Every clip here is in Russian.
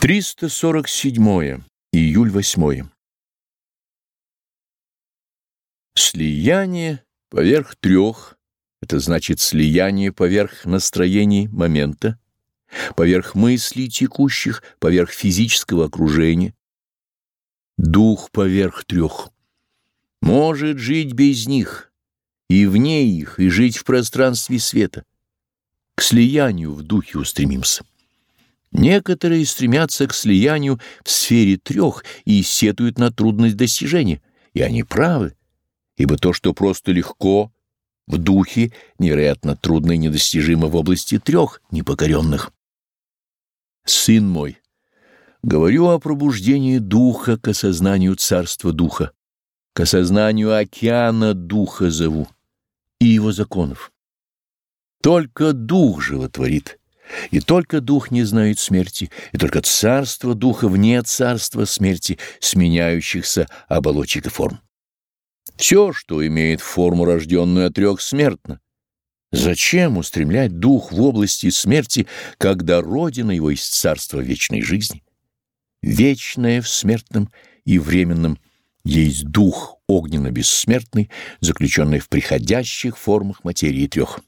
347. Июль 8. Слияние поверх трех — это значит слияние поверх настроений момента, поверх мыслей текущих, поверх физического окружения. Дух поверх трех. Может жить без них, и вне их, и жить в пространстве света. К слиянию в духе устремимся. Некоторые стремятся к слиянию в сфере трех и сетуют на трудность достижения, и они правы, ибо то, что просто легко в духе, невероятно трудно и недостижимо в области трех непокоренных. Сын мой, говорю о пробуждении духа к осознанию царства духа, к осознанию океана духа зову и его законов. Только дух животворит и только дух не знает смерти, и только царство духа вне царства смерти, сменяющихся оболочек и форм. Все, что имеет форму, рожденную от трех, смертно. Зачем устремлять дух в области смерти, когда родина его есть царство вечной жизни? Вечное в смертном и временном есть дух огненно-бессмертный, заключенный в приходящих формах материи трех.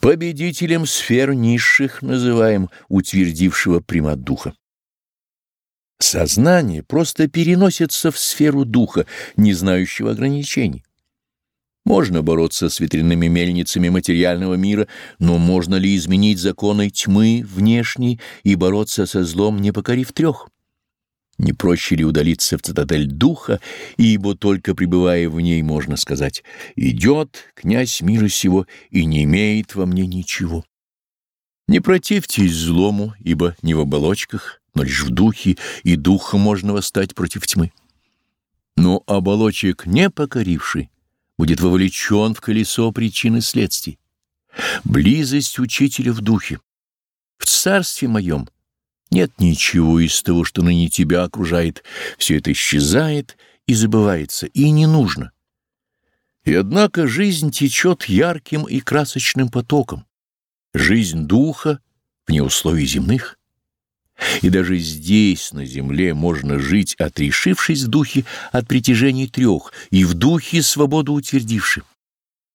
Победителем сфер низших называем утвердившего примат духа. Сознание просто переносится в сферу духа, не знающего ограничений. Можно бороться с ветряными мельницами материального мира, но можно ли изменить законы тьмы внешней и бороться со злом, не покорив трех? Не проще ли удалиться в цитадель духа, ибо только пребывая в ней, можно сказать, «Идет князь мира сего и не имеет во мне ничего». Не противьтесь злому, ибо не в оболочках, но лишь в духе, и духа можно восстать против тьмы. Но оболочек не покоривший будет вовлечен в колесо причин и следствий. Близость учителя в духе. В царстве моем — нет ничего из того, что ныне тебя окружает. Все это исчезает и забывается, и не нужно. И однако жизнь течет ярким и красочным потоком. Жизнь духа вне условий земных. И даже здесь, на земле, можно жить, отрешившись в духе от притяжений трех и в духе свободу утвердивши.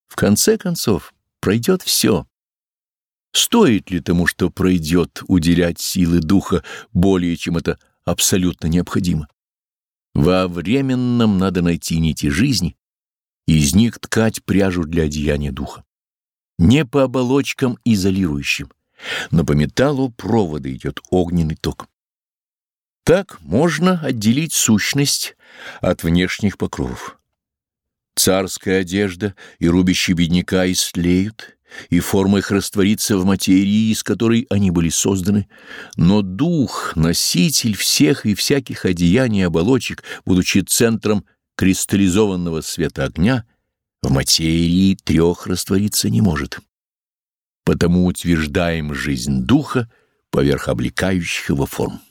В конце концов, пройдет все. Стоит ли тому, что пройдет, уделять силы духа более, чем это абсолютно необходимо? Во временном надо найти нити жизни, из них ткать пряжу для одеяния духа. Не по оболочкам изолирующим, но по металлу провода идет огненный ток. Так можно отделить сущность от внешних покровов. Царская одежда и рубище бедняка истлеют, и форма их растворится в материи, из которой они были созданы, но дух, носитель всех и всяких одеяний оболочек, будучи центром кристаллизованного света огня, в материи трех раствориться не может. Потому утверждаем жизнь духа поверх облекающих его форм.